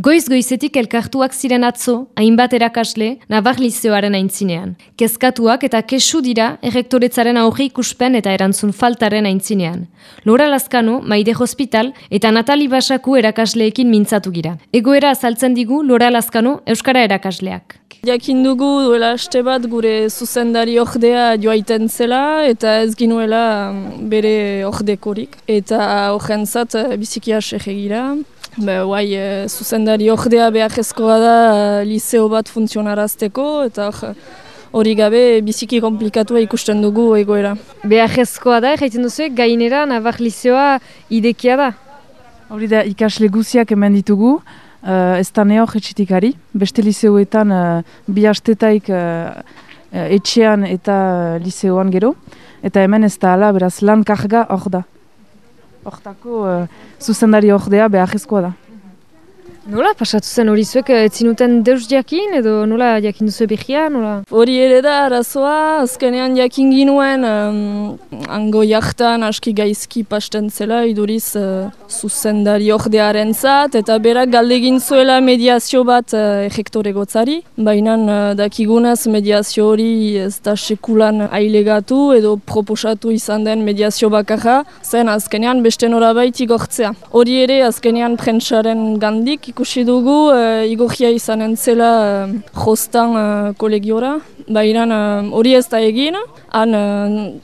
Goiz-goizetik elkartuak ziren atzo, hainbat erakasle, nabar lizeoaren aintzinean. Kezkatuak eta kesu dira errektoretzaren aurri ikuspen eta erantzun faltaren aintzinean. Lora Laskano, Maide Hospital eta Natali Basaku erakasleekin mintzatu gira. Egoera azaltzen digu Lora Laskano Euskara erakasleak. Jakin dugu duela aste bat gure zuzendari ordea joaiten zela eta ez ginuela bere ordekorik. Eta horrentzat eh, bizikia segegira. Be, guai, e, zuzendari ordea beharrezkoa da e, liceo bat funtzionarazteko eta hori gabe biziki komplikatua ikusten dugu egoera. Beharrezkoa da, jaiten duzu, gainera nabar liceoa idekia da? Hori da ikasle guziak hemen ditugu, uh, ez da neho jetxitikari. Beste liceoetan uh, bi hastetaik etxean eta liceoan gero. Eta hemen ez da ala, beraz lan karga hor da. Hortako uh, zuzendari ordea beharrezkoa da. Nola pasatu zen hori zuek, eh, ez zinuten deus jakin edo nola jakin duzu behia, nola? Hori ere da, arazoa, azkenean jakin ginuen, um, ango jartan aski gaizki pasten zela, iduriz uh, zuzendari ordearen zat, eta berak galdegin zuela mediazio bat uh, ejektore gotzari, baina uh, dakigunaz mediazio hori ez da sekulan ailegatu edo proposatu izan den mediazio bakarra, zen azkenean beste norabait igortzea. Hori ere azkenean prentsaren gandik ikusi dugu, uh, igorria izan entzela uh, jostan uh, kolegiora, baina hori ez da egin, han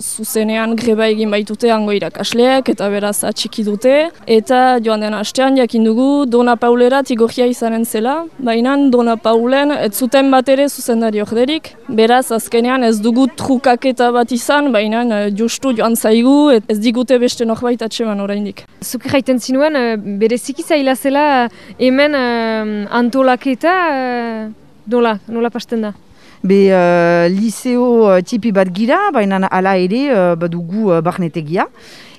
zuzenean greba egin baitute hango irakasleak eta beraz atxiki dute, eta joan den hastean jakin dugu Dona Paulerat igorria izan entzela, baina Dona Paulen ez zuten bat ere zuzendari orderik, beraz azkenean ez dugu trukaketa bat izan, baina justu joan zaigu, ez digute beste norbait atseman oraindik. Zuki jaiten zinuen, bereziki zaila zela, hemen uh, antolaketa uh, nola, nola pasten da? Be uh, liceo uh, tipi bat gira, baina ala ere uh, badugu uh, barnetegia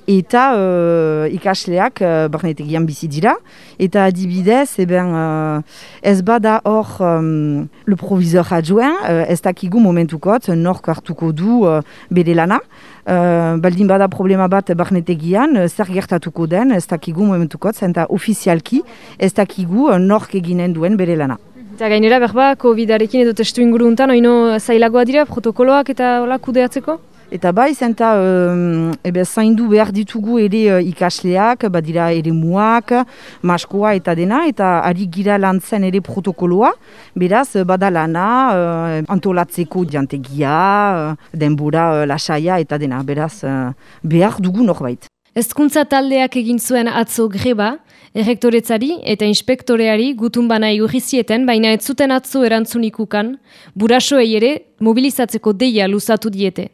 eta uh, ikasleak uh, barnetegian bizi dira. Eta adibidez, eben, uh, ez bada hor um, le provisor adjouen, uh, ez dakigu momentukot, nork hartuko du uh, bere lana. Uh, baldin bada problema bat barnetegian, uh, zer gertatuko den, ez dakigu momentukot, zenta ofizialki, ez dakigu uh, nork eginen duen bere lana. Eta gainera, berba, COVID-arekin edo testu inguru untan, oino zailagoa dira, protokoloak eta hola kudeatzeko? Eta bai, zenta, um, ebe, zaindu behar ditugu ere uh, ikasleak, badira ere muak, maskoa eta dena, eta ari gira lantzen ere protokoloa, beraz, bada lana, uh, antolatzeko diantegia, uh, denbora uh, lasaia eta dena, beraz, uh, behar dugu norbait. Ezkuntza taldeak egin zuen atzo greba, errektoretzari eta inspektoreari gutun bana igurrizieten, baina ez zuten atzo erantzunikukan, burasoei ere mobilizatzeko deia luzatu diete.